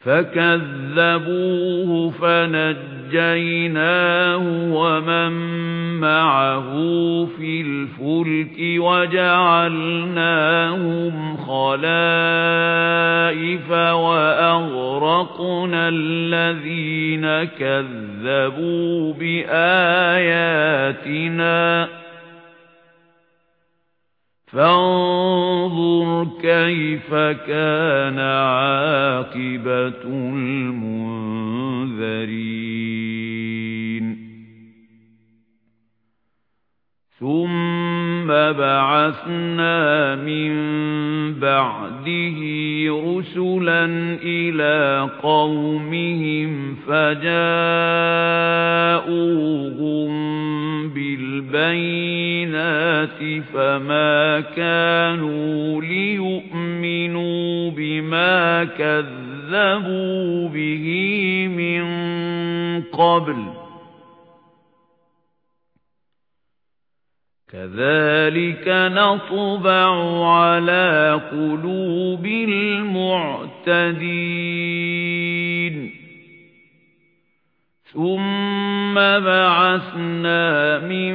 فَكَذَّبُوهُ فَنَجَّيْنَاهُ وَمَن مَّعَهُ فِي الْفُلْكِ وَجَعَلْنَاهُمْ خَلَائِفَ وَأَغْرَقْنَا الَّذِينَ كَذَّبُوا بِآيَاتِنَا فانظر كيف كان عاقبة المنذرين؟ ثم بعثنا من بعده رسلا إلى قومهم فجاءوهم بالبينات فما كانوا ليؤمنوا بما كذبوا به من قبل كذلك نطبع على قلوب المعتدين ثُمَّ بَعَثْنَا مِن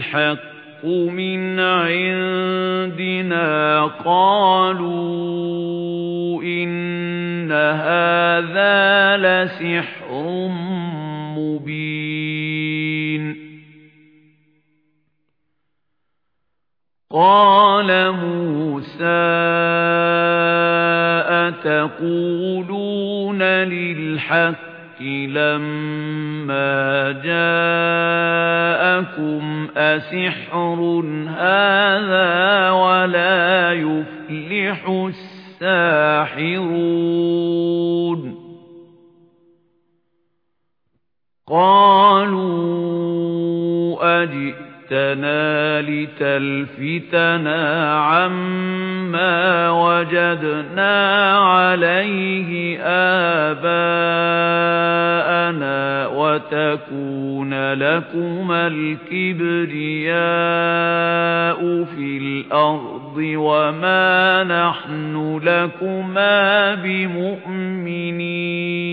الْحَقُّ مِنْ عِندِنَا قَالُوا إِنَّ هَذَا لَسِحْرٌ مُبِينٌ. قَالَ مُوسَى تَقُولُونَ لِلْحَقِّ لَمَّا جَاءَكُمْ أَسِحْرٌ هَذَا وَلَا يُفْلِحُ السَّاحِرُونَ قَالُوا أَجِئْتَ جِئْتَنَا لِتَلْفِتَنَا عَمَّا وَجَدْنَا عَلَيْهِ آبَاءَنَا وَتَكُونَ لَكُمَا الْكِبْرِيَاءُ فِي الْأَرْضِ وَمَا نَحْنُ لَكُمَا بِمُؤْمِنِينَ